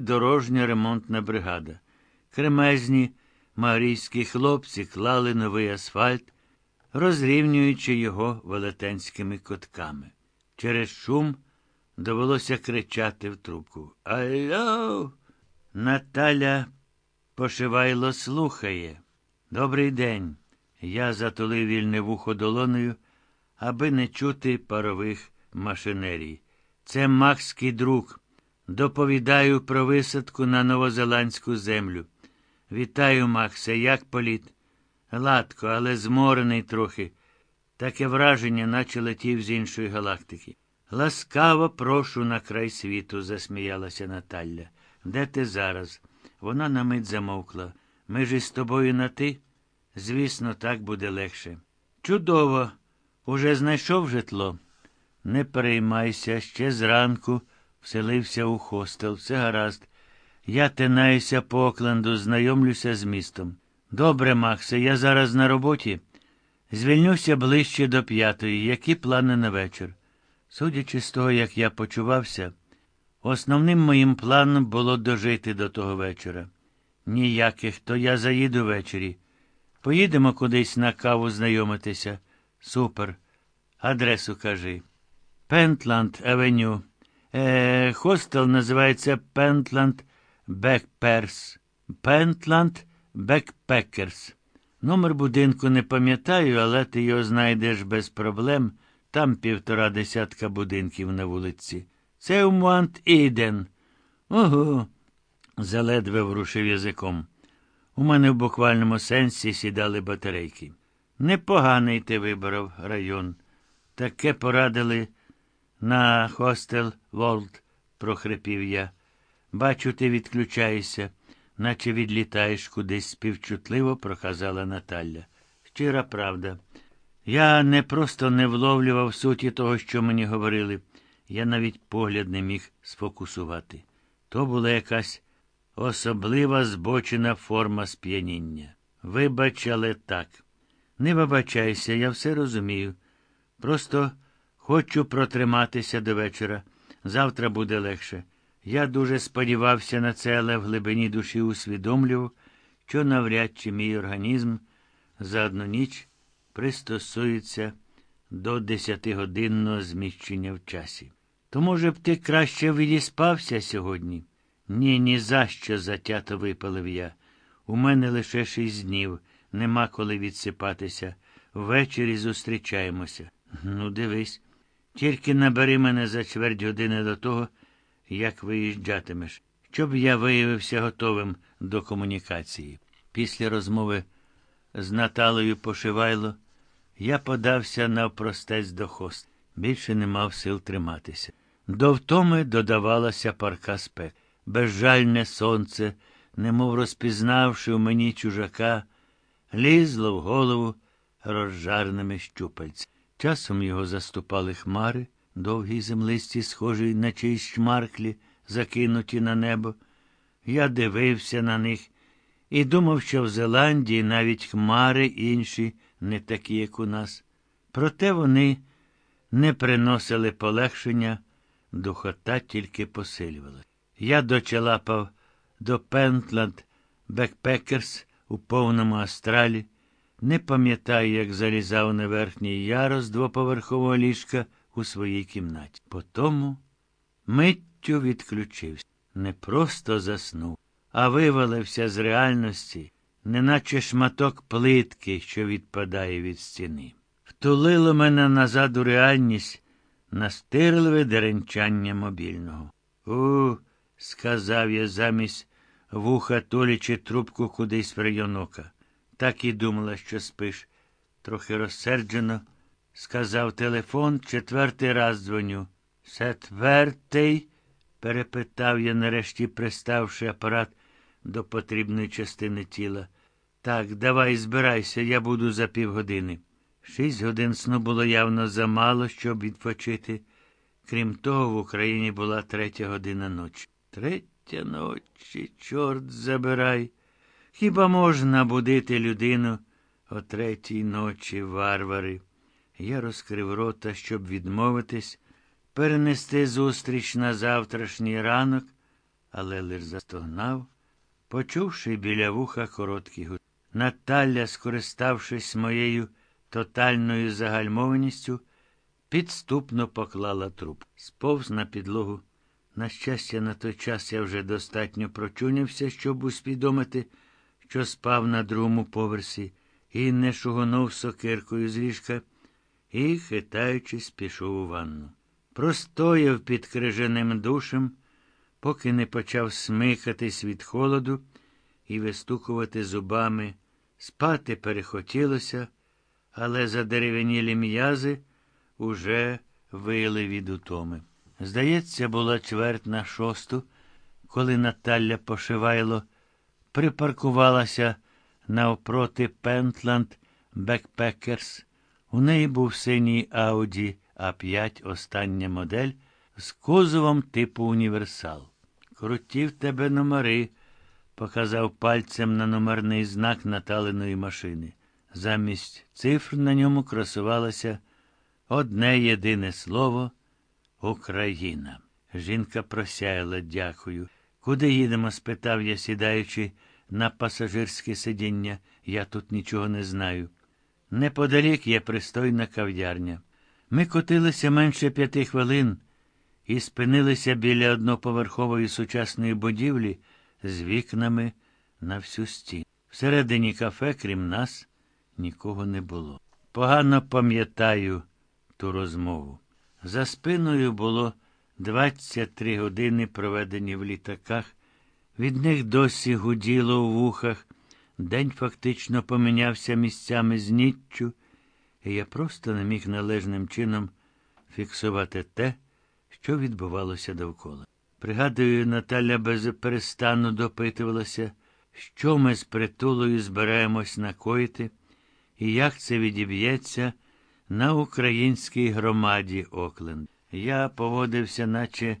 дорожня ремонтна бригада. Кремезні марійські хлопці клали новий асфальт, розрівнюючи його велетенськими котками. Через шум довелося кричати в трубку. Алло! Наталя Пошивайло слухає. Добрий день. Я затулив вільне вухо долоною, аби не чути парових машинерій. Це Макський друг. Доповідаю про висадку на новозеландську землю. Вітаю, Максе, як політ? Гладко, але зморений трохи. Таке враження, наче летів з іншої галактики. Ласкаво прошу на край світу, засміялася Наталя. Де ти зараз? Вона на мить замовкла. Ми ж із тобою на ти? Звісно, так буде легше. Чудово. Уже знайшов житло? Не переймайся, ще зранку вселився у хостел. Все гаразд. Я тинаюся по Окленду, знайомлюся з містом. Добре, Максе, я зараз на роботі. Звільнюся ближче до п'ятої. Які плани на вечір? Судячи з того, як я почувався, основним моїм планом було дожити до того вечора. Ніяких, то я заїду ввечері. Поїдемо кудись на каву знайомитися. Супер. Адресу кажи. Пентланд Авеню. Е, Хостел називається Пентланд Бекперс. Пентланд Бекпекерс. Номер будинку не пам'ятаю, але ти його знайдеш без проблем. Там півтора десятка будинків на вулиці. Це у Муант Іден. Ого. Заледве врушив язиком. У мене в буквальному сенсі сідали батарейки. Непоганий ти вибрав район. Таке порадили на хостел Волт, прохрипів я. Бачу, ти відключаєшся, наче відлітаєш кудись співчутливо, проказала Наталя. Щира правда. Я не просто не вловлював суті того, що мені говорили. Я навіть погляд не міг сфокусувати. То була якась особлива збочена форма сп'яніння. Вибач, але так. Не вибачайся, я все розумію. Просто хочу протриматися до вечора. Завтра буде легше. Я дуже сподівався на це, але в глибині душі усвідомлював, що навряд чи мій організм за одну ніч пристосується до десятигодинного зміщення в часі. То, може б, ти краще відіспався сьогодні? Ні, ні за що затято випалив я. У мене лише шість днів, нема коли відсипатися. Ввечері зустрічаємося. Ну, дивись. Тільки набери мене за чверть години до того, як виїжджатимеш, щоб я виявився готовим до комунікації. Після розмови з Наталею Пошивайло я подався навпростець до хост. Більше не мав сил триматися. До втоми додавалася парка спек. Безжальне сонце, немов розпізнавши в мені чужака, лізло в голову розжарними щупальцями. Часом його заступали хмари, довгі й землисті, схожі на чиїсь шмарклі, закинуті на небо. Я дивився на них і думав, що в Зеландії навіть хмари інші не такі, як у нас. Проте вони не приносили полегшення, духота тільки посилювала. Я дочелапав до Пентланд Бекпекерс у повному астралі. Не пам'ятаю, як залізав на верхній ярус двоповерхового ліжка у своїй кімнаті. Потому миттю відключився. Не просто заснув, а вивалився з реальності, неначе шматок плитки, що відпадає від стіни. Втулило мене назад у реальність настирливе деренчання мобільного. У, сказав я замість вуха толічи трубку кудись в район ока. Так і думала, що спиш. Трохи розсерджено, сказав телефон, четвертий раз дзвоню. Четвертий? перепитав я, нарешті приставши апарат до потрібної частини тіла. Так, давай збирайся, я буду за півгодини. Шість годин сну було явно замало, щоб відпочити. Крім того, в Україні була третя година ночі. Третя ночі, чорт забирай. Хіба можна будити людину о третій ночі, варвари? Я розкрив рота, щоб відмовитись, перенести зустріч на завтрашній ранок, але лиш застогнав, почувши біля вуха короткий гуд. Наталя, скориставшись моєю тотальною загальмованістю, підступно поклала труп. Сповз на підлогу. На щастя, на той час я вже достатньо прочунявся, щоб усвідомити, що спав на другому поверсі, і не шугонув сокиркою з ліжка, і, хитаючись, пішов у ванну. Простояв під крижаним душем, поки не почав смикатись від холоду і вистукувати зубами. Спати перехотілося, але задерев'янілі м'язи уже вили від утоми. Здається, була чверть на шосту, коли Наталя Пошивайло припаркувалася навпроти Пентланд Бекпекерс. У неї був синій Ауді А5 остання модель з кузовом типу універсал. Круті в тебе номери, показав пальцем на номерний знак Наталиної машини. Замість цифр на ньому красувалося одне єдине слово Україна. Жінка просяяла дякую. Куди їдемо? спитав я, сідаючи на пасажирське сидіння. Я тут нічого не знаю. Неподалік є пристойна кав'ярня. Ми котилися менше п'яти хвилин і спинилися біля одноповерхової сучасної будівлі з вікнами на всю стіну. Всередині кафе, крім нас, нікого не було. Погано пам'ятаю ту розмову. За спиною було 23 години, проведені в літаках. Від них досі гуділо у вухах. День фактично помінявся місцями з ніччю, і я просто не міг належним чином фіксувати те, що відбувалося довкола. Пригадую, Наталя безперестанно допитувалася, що ми з притулою збираємось накоїти, і як це відіб'ється на українській громаді Окленд. Я поводився, наче